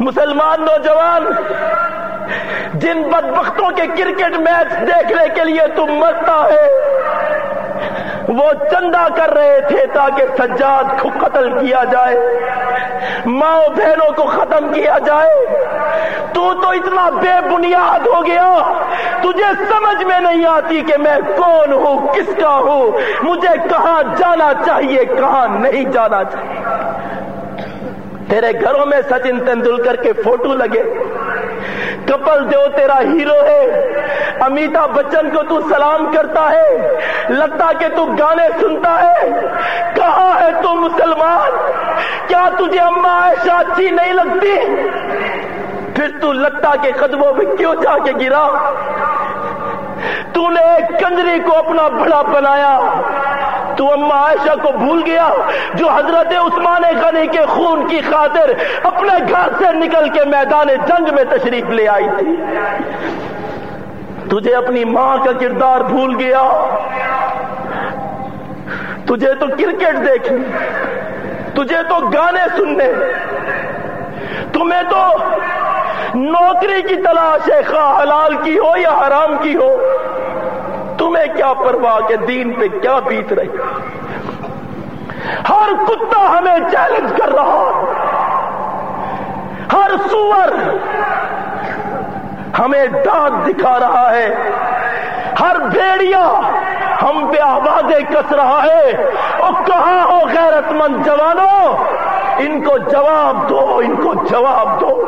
مسلمان نوجوان، جن بدبختوں کے کرکٹ میچ دیکھنے کے لیے تم مرتا ہے، وہ چندہ کر رہے تھے تاکہ سجاد کو قتل کیا جائے ماں بہنوں کو ختم کیا جائے۔ تو تو اتنا بے بنیاد ہو گیا، تجھے سمجھ میں نہیں آتی کہ میں کون ہوں، کس کا ہوں۔ مجھے کہاں جانا چاہیے، کہاں نہیں جانا چاہیے۔ تیرے گھروں میں سچن تندولکر کے فوٹو لگے۔ کپل دیو تیرا ہیرو ہے، امیتابھ بچن کو تو سلام کرتا ہے لگتا کہ تو گانے سنتا ہے۔ کہاں ہے تو مسلمان؟ کیا تجھے اما عائشہ اچھی نہیں لگتی؟ پھر تو لگتا کے قدموں میں کیوں جا کے گرا؟ تو نے ایک کنجری کو اپنا بڑا بنایا۔ تو اما عائشہ کو بھول گیا جو حضرت عثمان غنی کے خون کی خاطر اپنے گھر سے نکل کے میدان جنگ میں تشریف لے آئی تھی۔ تجھے اپنی ماں کا کردار بھول گیا۔ تجھے تو کرکٹ دیکھنی۔ تجھے تو گانے سننے۔ تمہیں تو نوکری کی تلاش ہے، خواہ حلال کی ہو یا حرام کی ہو۔ تمہیں کیا پرواہ کہ دین پہ کیا بیت رہی؟ ہر کتا ہمیں چیلنج کر رہا ہر سور ہمیں ڈانٹ دکھا رہا ہے۔ ہر بھیڑیا ہم پہ آوازیں کس رہا ہے۔ اور کہاں ہو غیرت مند جوانوں؟ ان کو جواب دو، ان کو جواب دو۔